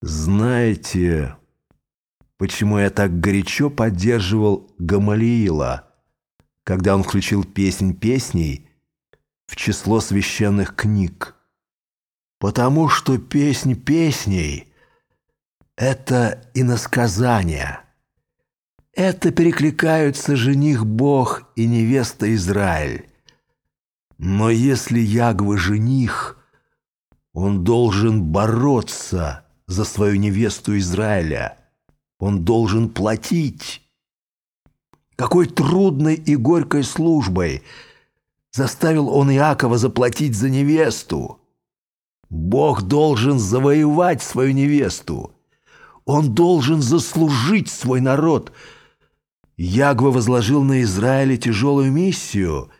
Знаете, почему я так горячо поддерживал Гамалиила, когда он включил песнь песней в число священных книг? Потому что песнь песней — это иносказание. Это перекликаются жених Бог и невеста Израиль. Но если Ягвы жених, он должен бороться — за свою невесту Израиля. Он должен платить. Какой трудной и горькой службой заставил он Иакова заплатить за невесту. Бог должен завоевать свою невесту. Он должен заслужить свой народ. Ягва возложил на Израиле тяжелую миссию,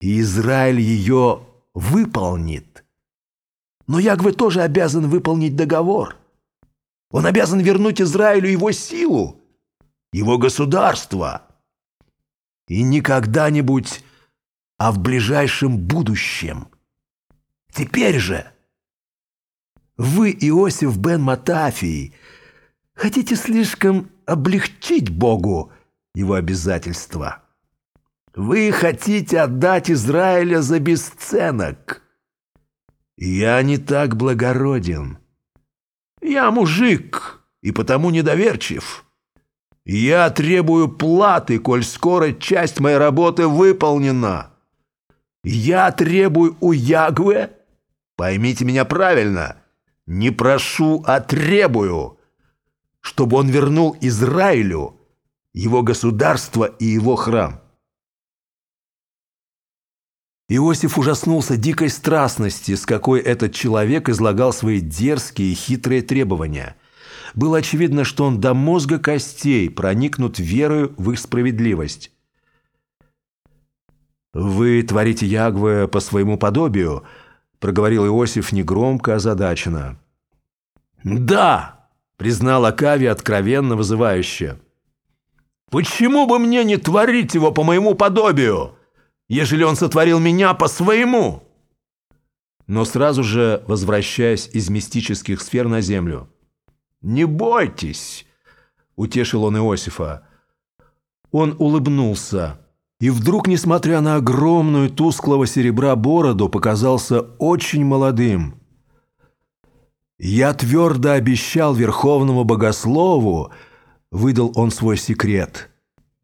и Израиль ее выполнит. Но Ягве тоже обязан выполнить договор. Он обязан вернуть Израилю его силу, его государство. И не когда-нибудь, а в ближайшем будущем. Теперь же вы, Иосиф бен Матафий, хотите слишком облегчить Богу его обязательства. Вы хотите отдать Израиля за бесценок. Я не так благороден. Я мужик и потому недоверчив. Я требую платы, коль скоро часть моей работы выполнена. Я требую у Ягве, поймите меня правильно, не прошу, а требую, чтобы он вернул Израилю его государство и его храм. Иосиф ужаснулся дикой страстности, с какой этот человек излагал свои дерзкие и хитрые требования. Было очевидно, что он до мозга костей проникнут верою в их справедливость. «Вы творите Ягве по своему подобию», — проговорил Иосиф негромко, озадаченно. «Да!» — признал Акави откровенно вызывающе. «Почему бы мне не творить его по моему подобию?» Ежели он сотворил меня по своему?» Но сразу же возвращаясь из мистических сфер на землю. «Не бойтесь!» — утешил он Иосифа. Он улыбнулся, и вдруг, несмотря на огромную тусклого серебра бороду, показался очень молодым. «Я твердо обещал Верховному Богослову», — выдал он свой секрет,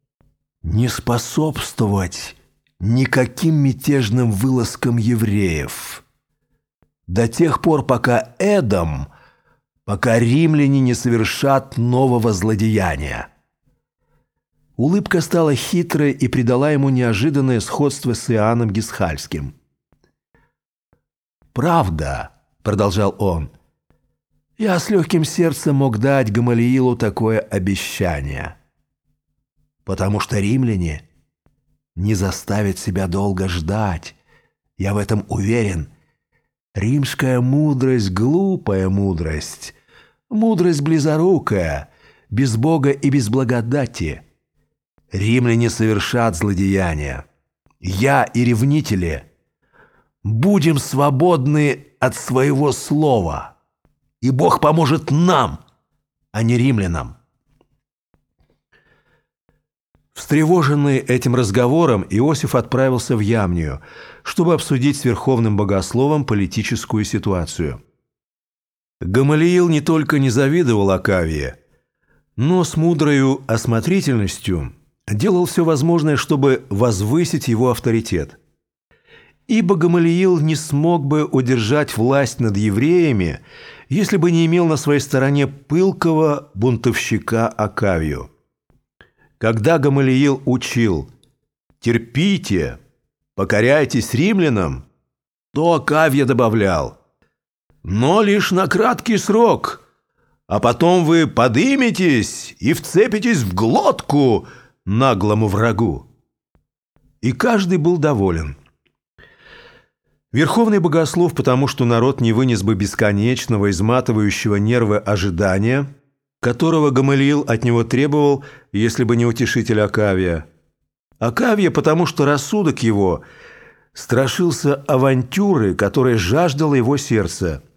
— «не способствовать никаким мятежным вылазкам евреев. До тех пор, пока Эдом, пока римляне не совершат нового злодеяния. Улыбка стала хитрой и придала ему неожиданное сходство с Иоанном Гисхальским. «Правда», — продолжал он, — «я с легким сердцем мог дать Гамалиилу такое обещание, потому что римляне — не заставит себя долго ждать. Я в этом уверен. Римская мудрость — глупая мудрость. Мудрость близорукая, без Бога и без благодати. Римляне совершат злодеяния. Я и ревнители будем свободны от своего слова, и Бог поможет нам, а не римлянам. Встревоженный этим разговором, Иосиф отправился в Ямнию, чтобы обсудить с Верховным Богословом политическую ситуацию. Гамалиил не только не завидовал Акавии, но с мудрою осмотрительностью делал все возможное, чтобы возвысить его авторитет. Ибо Гамалиил не смог бы удержать власть над евреями, если бы не имел на своей стороне пылкого бунтовщика Акавию. Когда Гамалиил учил «терпите, покоряйтесь римлянам», то Акавья добавлял «но лишь на краткий срок, а потом вы подыметесь и вцепитесь в глотку наглому врагу». И каждый был доволен. Верховный богослов, потому что народ не вынес бы бесконечного, изматывающего нервы ожидания – которого Гамалиил от него требовал, если бы не утешитель Акавия. Акавия, потому что рассудок его страшился авантюры, которая жаждала его сердце –